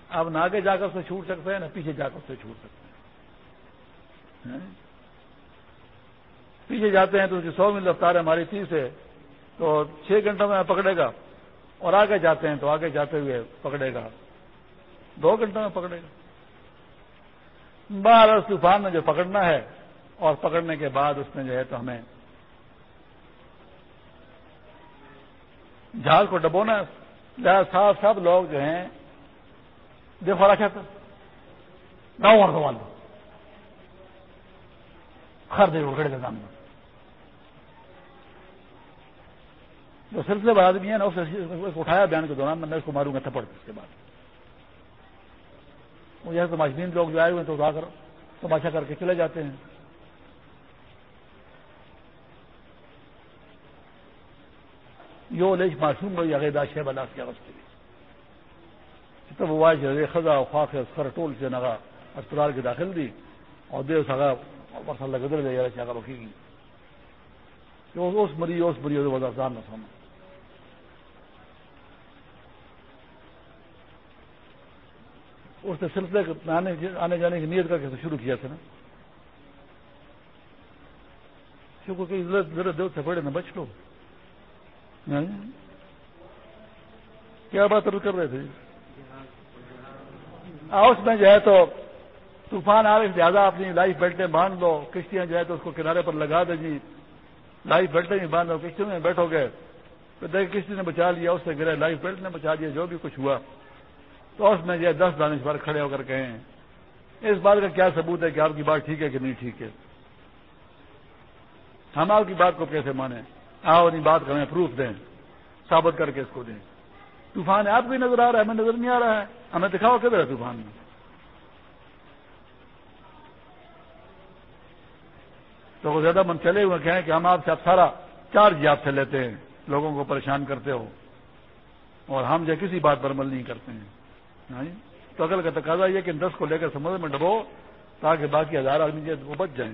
اب نہ آگے جا کر اس سے چھوٹ سکتے ہیں، نہ پیچھے جا کر اس سے چھوٹ سکتے ہیں۔ ہاں؟ پیچھے جاتے ہیں تو اس کی سو میل رفتار ہے ہماری تیس ہے تو چھ گھنٹوں میں پکڑے گا۔ اور آگے جاتے ہیں تو آگے جاتے ہوئے پکڑے گا۔ دو گھنٹوں میں پکڑے گا۔ بارہ طوفان نے جو پکڑنا ہے اور پکڑنے کے بعد اس نے جو ہے تو ہمیں جہاز کو ڈبونا صاحب، سب لوگ جو ہیں، دیکھو رکھا تھا گاؤں اور سوال خر دے گھڑے کے سامنے۔ جو سلسلے بار آدمی ہے نا، اس کو اٹھایا بیان کے دوران، میں اس کو ماروں گا تھپڑ اس کے بعد۔ وہ یہ تماشین لوگ جو آئے ہوئے تو اٹھا کر تماشا کر کے چلے جاتے ہیں۔ یو لیش معصوم گئی عقیدہ شہ بلاس کی اوسط تب وہ خزا خواہ سر ٹول سے نگا اسپتال کی داخل دی۔ اور دے سگا مسالہ گزر گیا چاہ رکھی گی اس مری اس مری وزار نہ سونا اس نے سلسلے آنے جانے کی نیت کر کے شروع کیا تھا نا۔ کیونکہ ضرورت سے پڑے نہ بچ لو۔ ہاں؟ کیا بات کر رہے تھے؟ اس میں جو ہے تو طوفان آ رہے زیادہ اپنی لائف بیلٹیں باندھ دو کشتیاں جو ہے تو اس کو کنارے پر لگا دے جی۔ لائف بیلٹیں بھی باندھ دو کشتیوں میں بیٹھو گے۔ تو دیکھ، کشتی نے بچا لیا، اس سے گرے لائف بیلٹ نے بچا دیا، جو بھی کچھ ہوا۔ تو اس میں جو ہے دس دانش بار کھڑے ہو کر کہیں، اس بات کا کیا ثبوت ہے کہ آپ کی بات ٹھیک ہے کہ نہیں ٹھیک ہے؟ ہم آپ کی بات کو کیسے مانیں؟ آپ اپنی بات کا ہمیں پروف دیں، ثابت کر کے اس کو دیں۔ طوفان آپ بھی نظر آ رہا ہے، ہمیں نظر نہیں آ رہا ہے۔ ہمیں دکھاؤ کدھر ہے طوفان؟ میں تو وہ زیادہ من چلے ہوئے کہیں کہ ہم آپ سے اب سارا چارج آپ سے لیتے ہیں، لوگوں کو پریشان کرتے ہو اور ہم جو کسی بات پر عمل نہیں کرتے ہیں۔ تو اگر کا تقاضا یہ کہ دس کو لے کر سمندر میں ڈبو تاکہ باقی ہزار آدمی جو وہ بچ جائیں۔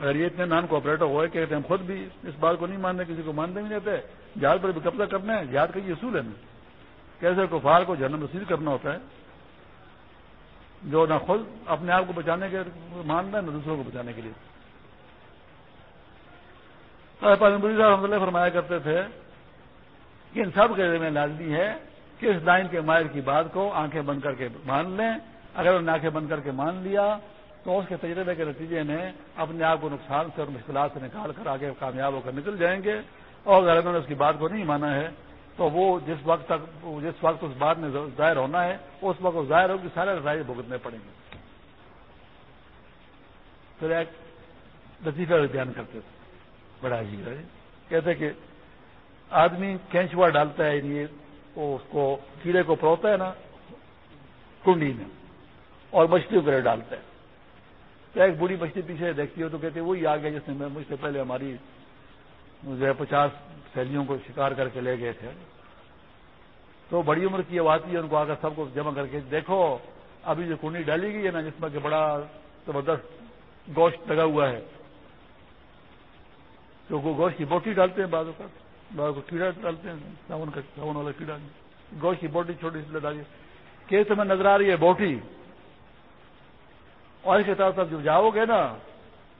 اگر یہ اتنے نان کوپریٹو ہوئے کہ ہم خود بھی اس بات کو نہیں مانتے، کسی کو مانتے نہیں رہتے جہاز پر بھی قبضہ کرنا ہے جہاز کا یہ اصول ہے۔ نا کیسے کفار کو جنم رسید کرنا ہوتا ہے؟ جو نہ خود اپنے آپ کو بچانے کے ماننا ہے، نہ دوسروں کو بچانے کے لیے۔ رحمۃ اللہ فرمایا کرتے تھے کہ ان سب کے میں لازمی ہے کہ اس لائن کے ماہر کی بات کو آنکھیں بند کر کے مان لیں۔ اگر انہوں نے آنکھیں بند کر کے مان لیا، تو اس کے تجربے کے نتیجے میں اپنے آپ کو نقصان سے اور مشکلات سے نکال کر آگے کامیاب ہو کر نکل جائیں گے۔ اور اگر انہوں نے اس کی بات کو نہیں مانا ہے، تو وہ جس وقت تک جس وقت اس بات میں ظاہر ہونا ہے، اس وقت وہ ظاہر ہوگی، سارے رائے بھگتنے پڑیں گے۔ پھر ایک لطیفہ بیان کرتے تھے۔ بڑا ہی کہتے کہ آدمی کینچوا ڈالتا ہے، یہ وہ اس کو کیڑے کو پروتا ہے نا، کنڈی میں، اور مچھلی وغیرہ ڈالتا ہے۔ تو ایک بڑی مچھلی پیچھے دیکھتی ہو تو کہتے وہی آ گیا جس نے مجھ سے پہلے ہماری جو ہے پچاس سیلیوں کو شکار کر کے لے گئے تھے۔ تو بڑی عمر کی آتی ہے، ان کو آ کر سب کو جمع کر کے دیکھو، ابھی جو کنڈی ڈالی گئی ہے نا، جس میں کہ بڑا زبردست گوشت لگا ہوا ہے۔ تو وہ گوشت کی بوٹی ڈالتے ہیں بعضوں کا کو کیڑا ڈالتے ہیں ساون کا ساون والا کیڑا۔ گوشت کی بوٹی چھوٹی سی ڈالی۔ کہ تمہیں نظر آ رہی ہے بوٹی اور اس کے طرف جب جاؤ گے نا،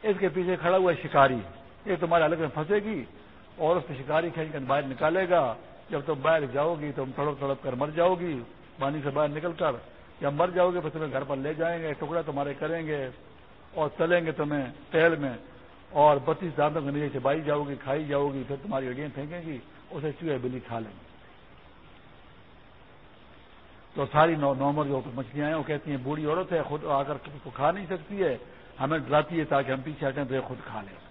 اس کے پیچھے کھڑا ہوا ہے شکاری۔ یہ تمہارے الگ میں پھنسے گی۔ اور اس کی شکاری کھینچ کر باہر نکالے گا۔ جب تم باہر جاؤ گی تم تڑپ تڑپ کر مر جاؤ گی۔ پانی سے باہر نکل کر۔ جب مر جاؤ گے پھر تمہیں گھر پر لے جائیں گے، ٹکڑا تمہارے کریں گے اور چلیں گے تمہیں تیل میں۔ اور بتیس دانتوں کے نیچے چبائی جاؤ گی، کھائی جاؤ گی، پھر تمہاری ہڈیاں پھینکیں گی، اسے چوہے بلی کھا لیں گے۔ تو ساری نارمل جو مچھلیاں ہیں، وہ کہتی ہیں، بوڑھی عورت ہے، خود آ کر کسی کو کھا نہیں سکتی ہے، ہمیں ڈراتی ہے تاکہ ہم پیچھے ہٹیں تو یہ خود کھا لیں۔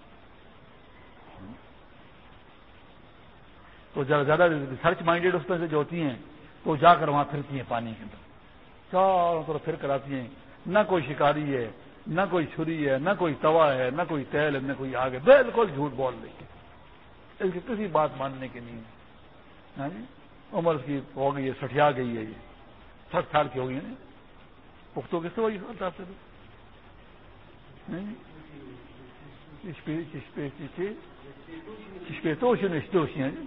تو زیادہ ریسرچ مائنڈیڈ اس میں سے جو ہوتی ہیں، تو جا کر وہاں پھرتی ہیں پانی کے اندر۔ چاروں طرف پھر کر آتی ہیں۔ نہ کوئی شکاری ہے نہ کوئی چھری ہے، نہ کوئی توا ہے، نہ کوئی تیل ہے، نہ کوئی آگ ہے۔ بالکل جھوٹ بول رہی ہے۔ اس کی کسی بات ماننے کی نہیں ہاں جی؟ عمر اس کی ہو گئی ہے سٹیا گئی ہے یہ۔ سٹ سال کی ہو گئی پختوں کس سے ہوئی؟ آپ سے ہاں جی؟ ہاں جی؟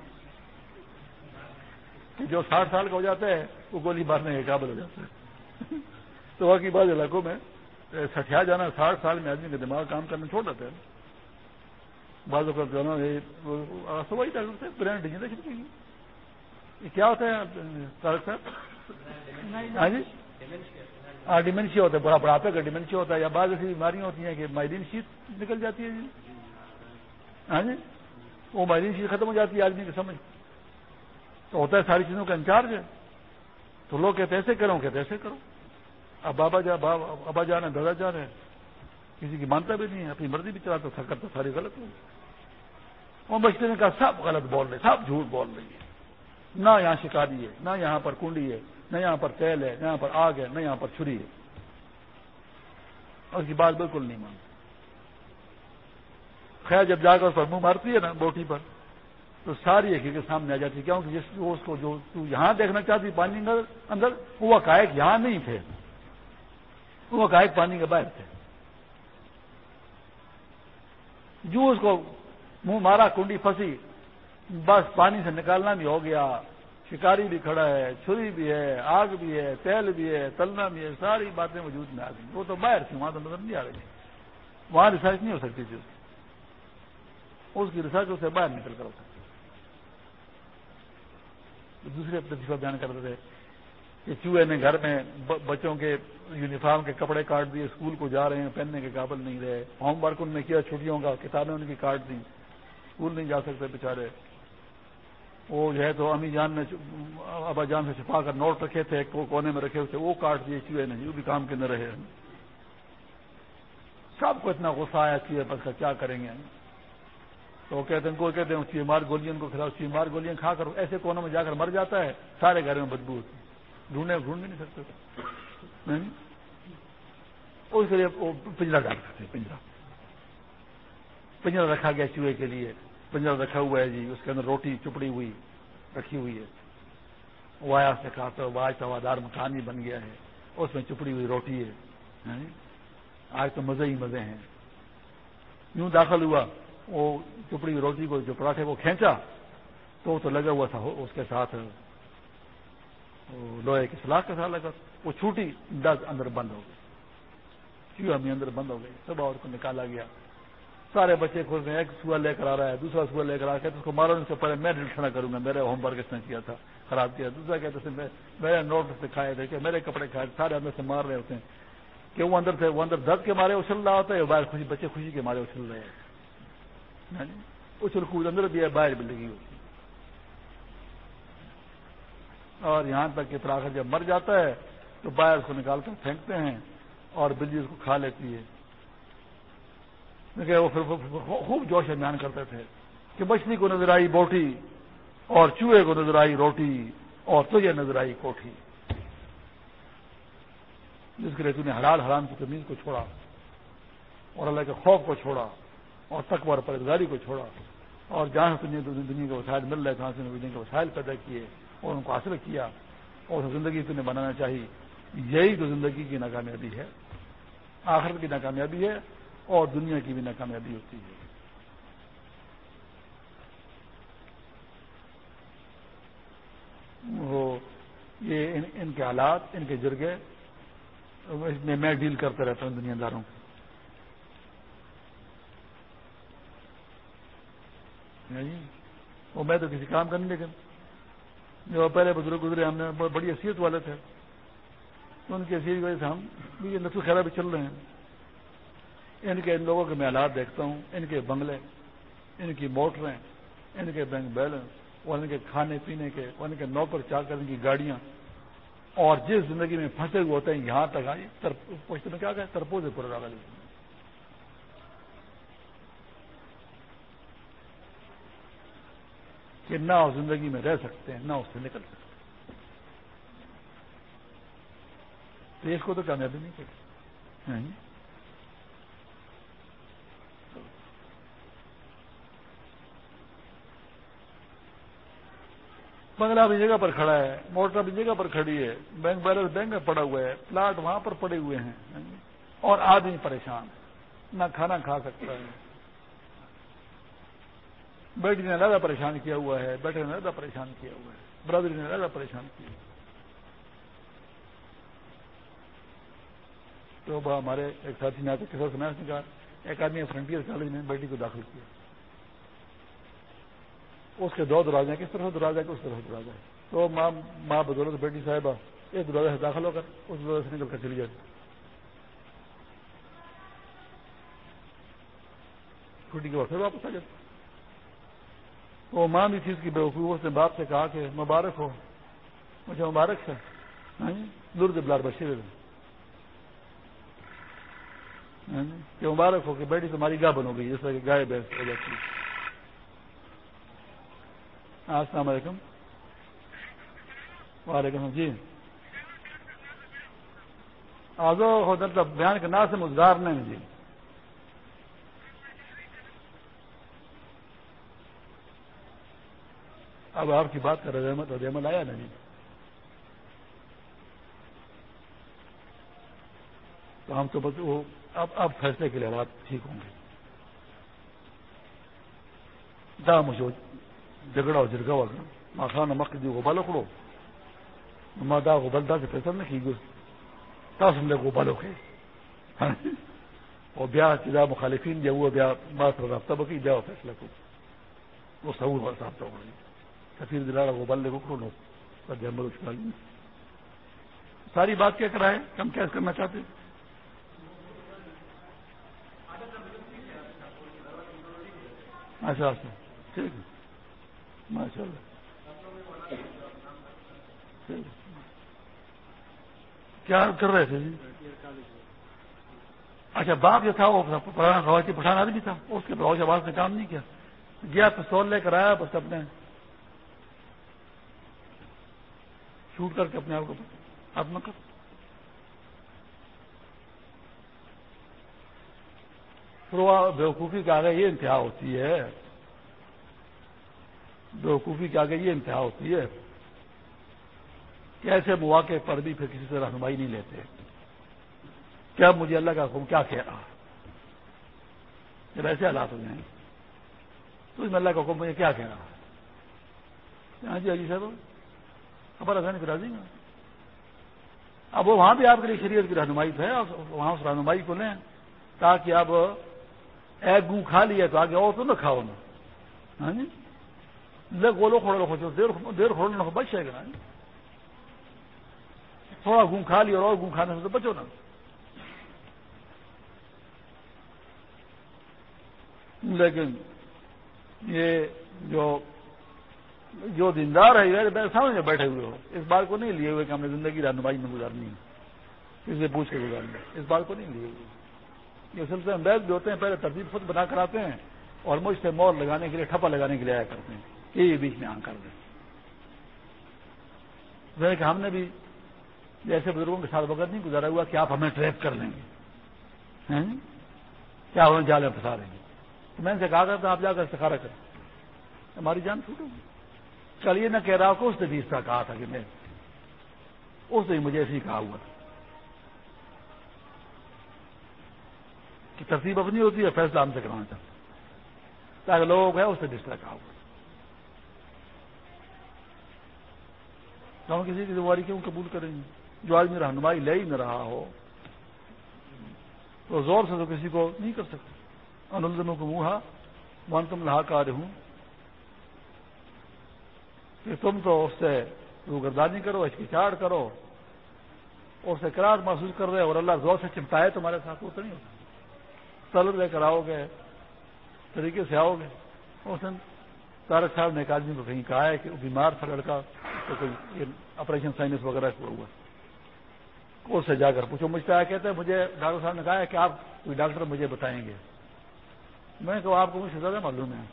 جو ساٹھ سال کا ہو جاتا ہے، وہ گولی مارنے کے قابل ہو جاتا ہے۔ تو باقی بعض علاقوں میں سٹیا جانا ساٹھ سال میں آدمی کا دماغ کام کرنا چھوڑ دیتا ہے۔ بعض اوقات جو نا صبح برین ڈیجنریشن یہ کیا ہوتا ہے تارک صاحب؟ ہاں جی؟ ہاں ڈیمینشیا ہوتا ہے، بڑا بڑھاپے کا ڈیمینشیا ہوتا ہے۔ یا بعض ایسی بیماریاں ہوتی ہیں کہ مائرین شیت نکل جاتی ہے جی۔ ہاں جی؟ وہ مائرین شیت ختم ہو جاتی ہے آدمی کی سمجھ۔ تو ہوتا ہے ساری چیزوں کا انچارج ہے۔ تو لوگ کہتے ایسے کرو، کہتے ایسے کرو۔ اب بابا جا ابا جان ہے، دادا جان ہے، کسی کی مانتا بھی نہیں ہے، اپنی مرضی بھی چلاتا، سرکار تو ساری غلط ہو وہ بچتے نے کہا، سب غلط بول رہے، سب جھوٹ بول رہی ہے نہ یہاں شکاری ہے، نہ یہاں پر کنڈی ہے، نہ یہاں پر تیل ہے، نہ یہاں پر آگ ہے، نہ یہاں پر چھری ہے۔ اور اس کی بات بالکل نہیں مانتی خیر، جب جا کر اس پر منہ مارتی ہے نا، بوٹی پر، تو ساری حقیقت سامنے آ جاتی ہے، کیونکہ جس اس کو جو تو یہاں دیکھنا چاہتی، پانی اندر وہ قائق یہاں نہیں تھے۔ وہ قائق پانی کے باہر تھے۔ جو اس کو منہ مارا، کنڈی پھنسی، بس پانی سے نکالنا بھی ہو گیا۔ شکاری بھی کھڑا ہے، چھری بھی ہے، آگ بھی ہے، تیل بھی ہے، تلنا بھی ہے، ساری باتیں وجود میں آ گئی۔ وہ تو باہر تھی، وہاں تو نظر نہیں آ رہی وہاں ریسرچ نہیں ہو سکتی تھی اس کی۔ ریسرچ اسے باہر نکل کر ہو سکتی۔ دوسرے پرتیفا بیان کرتے تھے۔ کہ چوہے نے گھر میں بچوں کے یونیفارم کے کپڑے کاٹ دیے، اسکول کو جا رہے ہیں، پہننے کے قابل نہیں رہے۔ ہوم ورک ان نے کیا، چھٹیوں کا، کتابیں ان کی کاٹ دی اسکول نہیں جا سکتے بےچارے وہ جو ہے تو امی جان نے ابا جان سے چھپا کر نوٹ رکھے تھے کونے میں رکھے ہوئے تھے، وہ کاٹ دیے چوہے نے، جو بھی کام کے نہ رہے سب کو اتنا غصہ آیا چوہے پر کیا کریں گے۔ تو وہ کہتے ہیں کوئی کہتے ہیں چیمار مار گولیاں کو کھلاؤ چیمار گولیاں کھا کر، ایسے کونوں میں جا کر مر جاتا ہے، سارے گھر میں بدبو ڈھونڈے ڈھونڈ بھی نہیں سکتے اس کے لیے وہ پنجرا ڈال سکتے پنجرا پنجرا رکھا گیا چوہے کے لیے۔ پنجرا رکھا ہوا ہے جی اس کے اندر روٹی چپڑی ہوئی، رکھی ہوئی ہے۔ وہ آیا سے کھاتا ہے آج توادار مکان بھی بن گیا ہے۔ اس میں چپڑی ہوئی روٹی ہے۔ آج تو مزے ہی مزے ہیں۔ یوں داخل ہوا، وہ چپڑی ہوئی روٹی کو جو پراٹھے کو کھینچا، تو تو لگا ہوا تھا اس کے ساتھ۔ لوہے کی سلاخ کے ساتھ لگا وہ چھوٹی ڈگ اندر بند ہو گئی۔ چوہا بھی اندر بند ہو گئی۔ سب اور کو نکالا گیا۔ سارے بچے کھول رہے ہیں، ایک سوا لے کر آ رہا ہے، دوسرا سوا لے کر آ رہا ہے اس کو مارو سے پہلے میں ڈلٹنا کروں گا میرے ہوم ورک اس نے کیا تھا، خراب کیا۔ دوسرا کہتے تھے میرے نوٹ سے کھائے تھے کہ میرے کپڑے کھائے سارے اندر سے مار رہے ہوتے ہیں۔ کہ وہ اندر سے وہ اندر درد کے مارے، اچھل رہا ہوتا ہے باہر خوشی بچے خوشی کے مارے اچھل رہے ہیں۔ ہاں جی؟ اچھل کود اندر بھی ہے، باہر بھی لگی ہوتی ہے اور یہاں تک کہ پراخر جب مر جاتا ہے تو باہر اس کو نکال کر پھینکتے ہیں اور بلی اس کو کھا لیتی ہے۔ وہ خوب جوش بیان کرتے تھے کہ مچھلی کو نظر آئی بوٹی اور چوہے کو نظر آئی روٹی اور تجھے نظر آئی کوٹھی۔ جس کے لیے تھی نے حلال حرام کی تمیز کو چھوڑا اور اللہ کے خوف کو چھوڑا اور تقوار پرزگاری کو چھوڑا اور جہاں سے دنیا کے وسائل مل رہے تھے وہاں سے دنیا کے وسائل پیدا کیے۔ اور ان کو حاصل کیا اور زندگی تمہیں بنانا چاہیے یہی تو زندگی کی ناکامیابی ہے۔ آخرت کی ناکامیابی ہے اور دنیا کی بھی ناکامیابی ہوتی ہے۔ وہ یہ ان ان کے حالات، ان کے جرگے، اس میں میں ڈیل کرتا رہتا ہوں دنیا داروں کو۔ وہ میں تو کسی کام کرنے لیکن جو پہلے بزرگ گزرے، ہم نے بڑی حیثیت والے تھے۔ ان کی حیثیت کی وجہ سے ہم یہ نسل خیرہ بھی چل رہے ہیں۔ ان کے ان لوگوں کے میں حالات دیکھتا ہوں، ان کے بنگلے، ان کی موٹریں، ان کے بینک بیلنس، اور ان کے کھانے پینے کے، اور ان کے نوکر چا کر ان کی گاڑیاں۔ اور جس زندگی میں پھنسے ہوئے ہوتے ہیں، یہاں تک آئی پوچھتے میں کیا کہ ترپوز پورا راغل کہ نہ اس زندگی میں رہ سکتے ہیں، نہ اس سے نکل سکتے دیش کو تو کامیابی نہیں کرتی بنگلہ بھی جگہ پر کھڑا ہے، موٹر بھی جگہ پر کھڑی ہے، بینک بیلنس بینک میں پڑا ہوا ہے، پلاٹ وہاں پر پڑے ہوئے ہیں۔ اور آدمی پریشان نہ کھانا کھا سکتا ہے۔ بیٹی نے زیادہ پریشان کیا ہوا ہے، بیٹے نے زیادہ پریشان کیا ہوا ہے، برادری نے زیادہ پریشان کیا تو ہمارے ایک ساتھی نے آ کے کسر سماج نے کہا، ایک آدمی فرنٹیئر کالج میں بیٹی کو داخل کیا۔ اس کے دو دروازے کس طرح سے دروازہ کس طرح دروازہ ہے؟ تو ماں ماں بدولت بیٹی صاحبہ، ایک دروازے سے داخل ہو کر اس دروازے سے نکل کر چلی جاتی۔ چھٹی کے بعد پھر واپس آ جاتی۔ وہ ماں بھی تھی اس کی بیوقوف، اس نے باپ سے کہا کہ مبارک ہو۔ مجھے مبارک ہے۔ ہاں جی؟ درد بلار بشیر ہاں جی؟ کہ مبارک ہو کہ بیٹی تمہاری گاہ بنو گئی، جس طرح کہ گائے بھینس ہو جاتی ہے۔ ہاں، السلام علیکم۔ وعلیکم جی۔ آزو مطلب بیان کے نام سے مزدار نہیں جی۔ اب آپ کی بات کر رہے رحمت عمل آیا نہیں۔ تو ہم تو بس وہ اب اب فیصلے کے لیے حالات ٹھیک ہوں گے۔ دا مجھے جھگڑا ہو جرگا ہوا۔ ماں خان مک دی گوبال اکڑو ماں دا گوبل دا سے فیصل نہ کی گئی تا سم لے گوبالو کے اور بیا چیزا مخالفین جو وہ بیا بات رابطہ بکی بیا فیصلہ کو وہ سہور صاحب ہو گئی سفیر دلاڑا وہ بلے کو لو جمبر اچھال ساری بات کیا کرائے؟ کم کیس کرنا چاہتے اچھا اچھا ٹھیک ہے۔ ماشاء اللہ۔ کیا کر رہے تھے جی؟ اچھا باپ جو تھا وہ پرانا روایتی پٹھان آدمی تھا، اس کے بہت آواز نے کام نہیں کیا۔ گیا پستول لے کر آیا، بس اپنے شوٹ کر کے اپنے آپ کو اپنا کر بیوقوفی کے آگے یہ انتہا ہوتی ہے۔ بیوقوفی کے آگے یہ انتہا ہوتی ہے کہ ایسے مواقع پر بھی پھر کسی سے رہنمائی نہیں لیتے۔ کیا مجھے اللہ کا حکم، کیا کہہ رہا؟ جب ایسے حالات ہو جائیں تو اس میں اللہ کا حکم مجھے کیا کہہ رہا؟ ہاں جی اجی صاحب۔ خبر آسانی کرا دیں اب وہ وہاں بھی آپ کے لیے شریعت کی رہنمائی ہے وہاں اس رہنمائی کو لیں تاکہ اب ایک گوں کھا لیا تو آگے اور تو نہ کھاؤ نا۔ ہاں جی؟ گولو کھوڑا خوشو دیر کھوڑنا بچ جائے گا تھوڑا گوں کھا لیا اور گوں کھانے سے تو بچو نا۔ لیکن یہ جو جو دیندار ہے میرے سامنے بیٹھے ہوئے ہو اس بات کو نہیں لیے ہوئے کہ ہم نے زندگی رہنمائی میں گزارنی ہے۔ کسی سے پوچھ کے گزارنی ہے۔ اس بات کو نہیں لیے ہوئے۔ یہ سلسلے میں بیگ بھی ہوتے ہیں، پہلے ترتیب خود بنا کر آتے ہیں اور مجھ سے مور لگانے کے لیے، ٹھپا لگانے کے لیے آیا کرتے ہیں کہ یہ بیچ میں آ کر دیں۔ کہ ہم نے بھی جیسے بزرگوں کے ساتھ وقت نہیں گزارا ہوا کہ آپ ہمیں ٹریپ کر لیں گے۔ کیا انہیں جال میں پھنسا رہیں گے؟ تو میں نے سے کہا کرتا آپ جا کر سکھارا کریں۔ ہماری جان چھوٹو گی کل یہ نہ کہہ رہا کہ اس نے بھی اس طرح کہا تھا کہ میں اس نے مجھے ایسے کہا ہوا تھا۔ کہ ترتیب اپنی ہوتی ہے، فیصلہ ہم سے کرانا چاہتا تاکہ لوگ ہے اس نے بھی اس طرح کہا ہوا ہم کسی کی ذمہ کیوں قبول کریں گے؟ جو آدمی رہنمائی لے ہی نہ رہا ہو، تو زور سے تو کسی کو نہیں کر سکتے انلزموں کو منہ من تم لہا کار ہوں کہ تم تو اس سے روگردانی کرو ہچکچاہٹ کرو، اور اسے قرار محسوس کر رہے اور اللہ زور سے چمٹائے تمہارے ساتھ، وہ تو نہیں ہوتا طلب لے کر آؤ گے، طریقے سے آؤ گے۔ اس دن تارک صاحب نے ایک آدمی کو کہیں کہا ہے کہ وہ بیمار تھا لڑکا، تو کوئی آپریشن سائنس وغیرہ ہوا اس سے جا کر پوچھو مجھے آیا، کہتے ہیں، مجھے ڈاکٹر صاحب نے کہا ہے کہ آپ کوئی ڈاکٹر مجھے بتائیں گے۔ میں کہا، آپ کو مجھ سے زیادہ معلوم ہے۔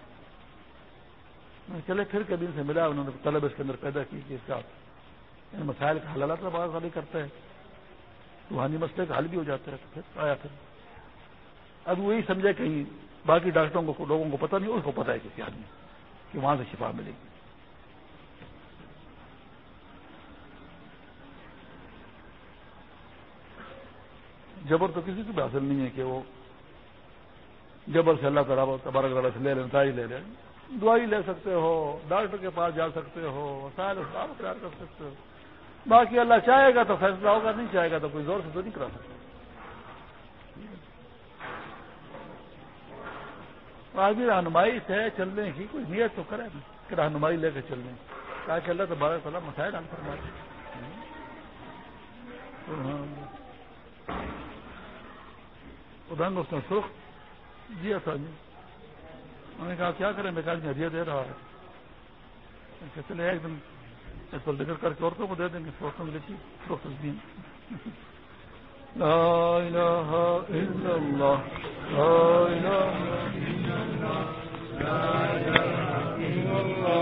چلے پھر کبھی ان سے ملا، انہوں نے طلب اس کے اندر پیدا کی کہ اس کا ان مسائل کا حل اللہ بہت خالی کرتے ہیں روحانی مسئلے کا حل بھی ہو جاتا ہے پھر آیا پھر۔ اب وہی سمجھے کہیں باقی ڈاکٹروں کو، لوگوں کو پتہ نہیں اس کو پتہ ہے کسی آدمی کہ وہاں سے شفا ملے گی۔ جبر تو کسی کو بھی حاصل نہیں ہے کہ وہ جبر سے اللہ تعالیٰ تبارک تعالیٰ سے لے لیں تائی لے لیں۔ دوائی لے سکتے ہو، ڈاکٹر کے پاس جا سکتے ہو، وسائل تیار کر سکتے ہو۔ باقی اللہ چاہے گا تو فیصلہ ہوگا، نہیں چاہے گا تو کوئی زور سے تو نہیں کرا سکتا۔ آدمی رہنمائی سے چلنے کی کوئی نیت تو کرے کہ رہنمائی لے کے چلنے۔ تاکہ اللہ تبارک تعالیٰ مسائل ہم فرمائے۔ ہاں۔ ادھر اس نے سرخ دیا تھا جی انہوں نے کہا، کیا کریں؟ میں کہا جی، ہدیہ دے رہا ہے. چلے، ایک دن اس کو لکھ کر کے عورتوں کو دے دیں گے، عورتوں کو لکھی ڈاکٹر دین لا الہ الا اللہ، لا الہ الا اللہ۔